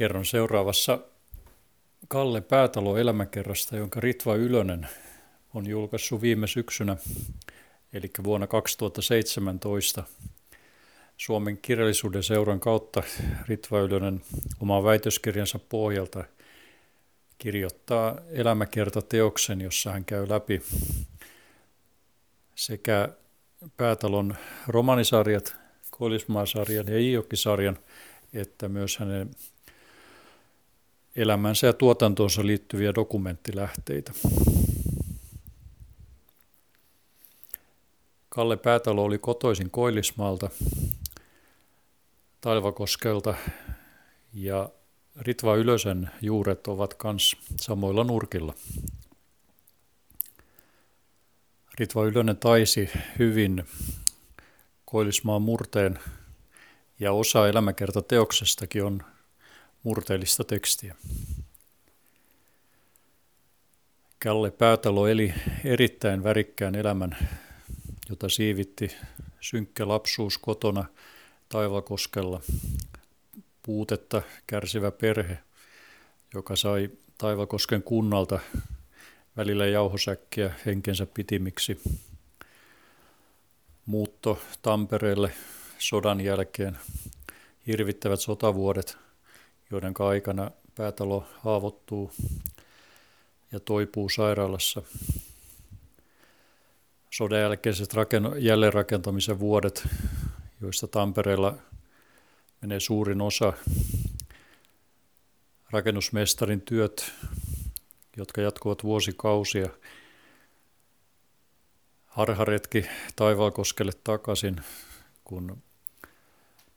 Kerron seuraavassa Kalle Päätalo elämäkerrasta, jonka Ritva Ylönen on julkaissut viime syksynä, eli vuonna 2017. Suomen kirjallisuuden seuran kautta Ritva Ylönen oman väitöskirjansa pohjalta kirjoittaa elämäkertateoksen, jossa hän käy läpi sekä Päätalon romanisarjat, Koillismaasarjan ja Iijokkisarjan, että myös hänen elämänsä ja tuotantoonsa liittyviä dokumenttilähteitä. Kalle Päätalo oli kotoisin Koillismaalta, Taivakoskelta ja Ritva Ylösen juuret ovat kans samoilla nurkilla. Ritva Ylönen taisi hyvin Koillismaan murteen ja osa elämäkertateoksestakin on murteellista tekstiä. Kalle Päätalo eli erittäin värikkään elämän, jota siivitti synkkä lapsuus kotona Taivakoskella, puutetta kärsivä perhe, joka sai Taivakosken kunnalta välillä jauhosäkkiä henkensä pitimiksi. Muutto Tampereelle sodan jälkeen, hirvittävät sotavuodet – joiden aikana päätalo haavoittuu ja toipuu sairaalassa. Sodan jälkeiset raken- jälleenrakentamisen vuodet, joista Tampereella menee suurin osa, rakennusmestarin työt, jotka jatkuvat vuosikausia, harharetki Taivaalkoskelle takaisin, kun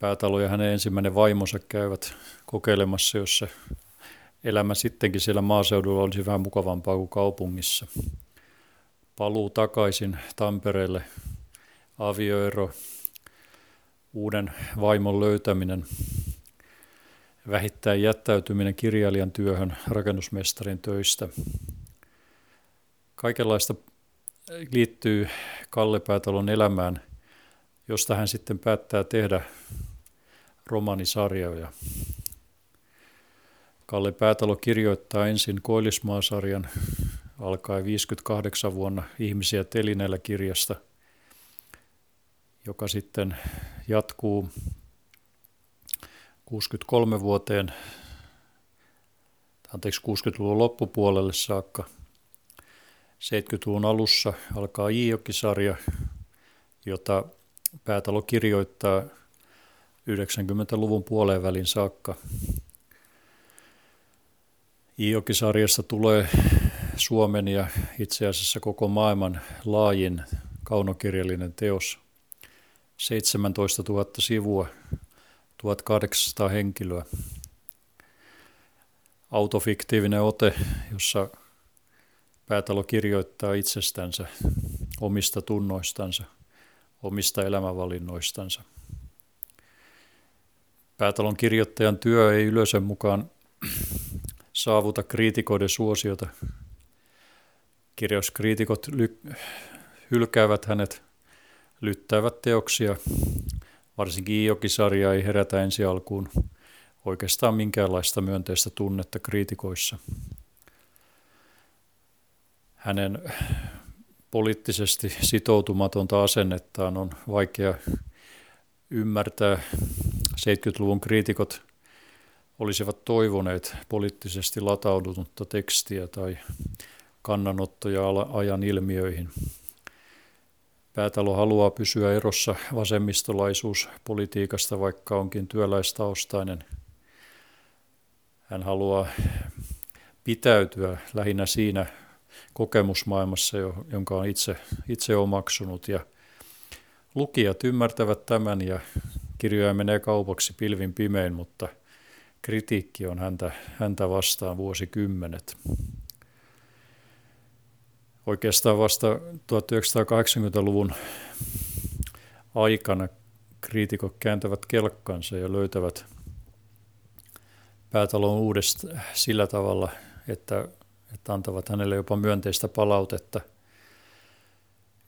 Päätalo ja hänen ensimmäinen vaimonsa käyvät kokeilemassa, jossa elämä sittenkin siellä maaseudulla olisi vähän mukavampaa kuin kaupungissa. Paluu takaisin Tampereelle, avioero, uuden vaimon löytäminen, vähittäin jättäytyminen kirjailijan työhön rakennusmestarin töistä. Kaikenlaista liittyy Kalle Päätalon elämään, josta hän sitten päättää tehdä romanisarjoja. Kalle Päätalo kirjoittaa ensin Koillismaasarjan alkaen 58 vuonna Ihmisiä telineellä kirjasta, joka sitten jatkuu 63 vuoteen, anteeksi 60-luvun loppupuolelle saakka. 70-luvun alussa alkaa Iijoki-sarja, jota Päätalo kirjoittaa 90-luvun puoleen välin saakka. Iokisarjasta tulee Suomen ja itse asiassa koko maailman laajin kaunokirjallinen teos. 17 000 sivua, 1800 henkilöä. Autofiktiivinen ote, jossa päätalo kirjoittaa itsestänsä, omista tunnoistansa, omista elämänvalinnoistansa. Päätalon kirjoittajan työ ei ylösen mukaan saavuta kriitikoiden suosiota. Kirjauskriitikot ly- hylkäävät hänet, lyttävät teoksia. Varsinkin Iokisarja ei herätä ensi alkuun oikeastaan minkäänlaista myönteistä tunnetta kriitikoissa. Hänen poliittisesti sitoutumatonta asennettaan on vaikea ymmärtää 70-luvun kriitikot olisivat toivoneet poliittisesti latautunutta tekstiä tai kannanottoja ajan ilmiöihin. Päätalo haluaa pysyä erossa vasemmistolaisuuspolitiikasta, vaikka onkin työläistaustainen. Hän haluaa pitäytyä lähinnä siinä kokemusmaailmassa, jonka on itse, itse omaksunut. Ja lukijat ymmärtävät tämän ja kirjoja menee kaupaksi pilvin pimein, mutta kritiikki on häntä, häntä vastaan vuosikymmenet. Oikeastaan vasta 1980-luvun aikana kriitikot kääntävät kelkkansa ja löytävät päätalon uudesta sillä tavalla, että, että antavat hänelle jopa myönteistä palautetta,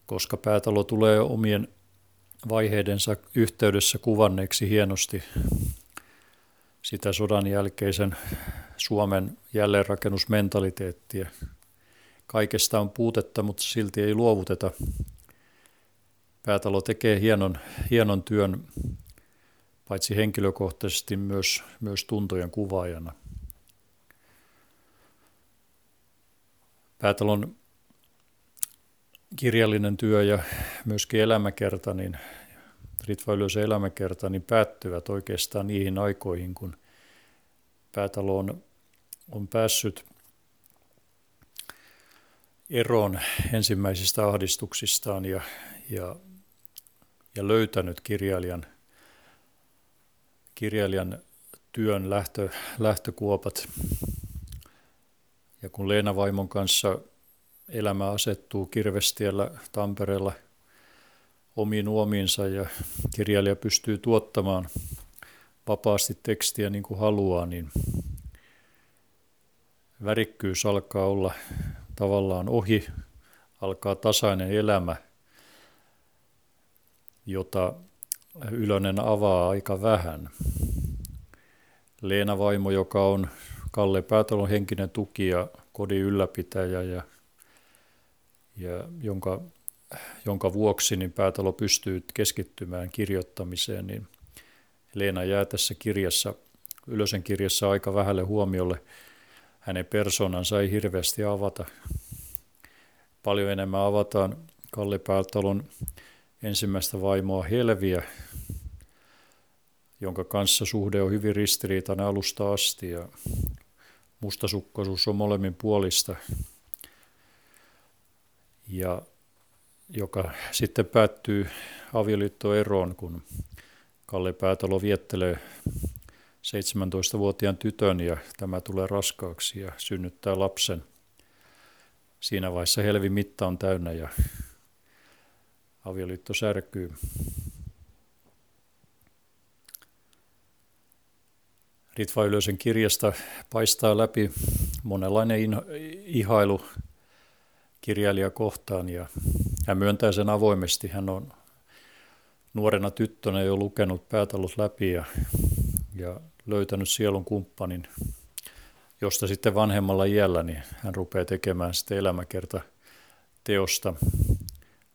koska päätalo tulee omien vaiheidensa yhteydessä kuvanneeksi hienosti sitä sodan jälkeisen Suomen jälleenrakennusmentaliteettia. Kaikesta on puutetta, mutta silti ei luovuteta. Päätalo tekee hienon, hienon työn paitsi henkilökohtaisesti myös, myös tuntojen kuvaajana. Päätalon kirjallinen työ ja myöskin elämäkerta, niin Ritva Ylösen elämäkerta, niin päättyvät oikeastaan niihin aikoihin, kun Päätalo on, on päässyt eroon ensimmäisistä ahdistuksistaan ja, ja, ja löytänyt kirjailijan, kirjailijan työn lähtö, lähtökuopat. Ja kun Leena vaimon kanssa elämä asettuu Kirvestiellä Tampereella omiin uomiinsa ja kirjailija pystyy tuottamaan vapaasti tekstiä niin kuin haluaa, niin värikkyys alkaa olla tavallaan ohi, alkaa tasainen elämä, jota Ylönen avaa aika vähän. Leena Vaimo, joka on Kalle Päätalon henkinen tuki ja kodin ylläpitäjä ja, ja jonka, jonka vuoksi niin Päätalo pystyy keskittymään kirjoittamiseen, niin Leena jää tässä kirjassa, Ylösen kirjassa aika vähälle huomiolle. Hänen persoonansa ei hirveästi avata. Paljon enemmän avataan Kalle Päätalon ensimmäistä vaimoa Helviä, jonka kanssa suhde on hyvin ristiriitainen alusta asti ja mustasukkaisuus on molemmin puolista. Ja joka sitten päättyy avioliittoeroon, kun Kalle Päätalo viettelee 17-vuotiaan tytön ja tämä tulee raskaaksi ja synnyttää lapsen. Siinä vaiheessa helvi mitta on täynnä ja avioliitto särkyy. Ritva Ylösen kirjasta paistaa läpi monenlainen ihailu kirjailija kohtaan ja hän myöntää sen avoimesti. Hän on nuorena tyttönä jo lukenut päätalot läpi ja, ja löytänyt sielun kumppanin, josta sitten vanhemmalla iällä niin hän rupeaa tekemään sitten elämäkerta teosta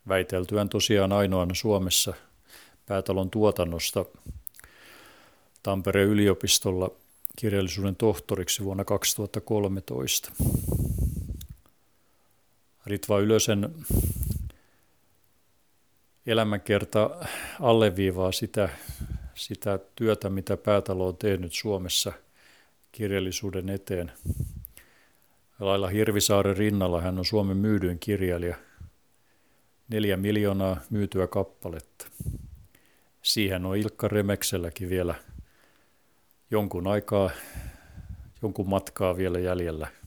väiteltyään tosiaan ainoana Suomessa päätalon tuotannosta Tampereen yliopistolla kirjallisuuden tohtoriksi vuonna 2013. Ritva Ylösen elämänkerta alleviivaa sitä, sitä työtä, mitä päätalo on tehnyt Suomessa kirjallisuuden eteen. Lailla Hirvisaaren rinnalla hän on Suomen myydyin kirjailija. Neljä miljoonaa myytyä kappaletta. Siihen on Ilkka Remekselläkin vielä jonkun aikaa, jonkun matkaa vielä jäljellä.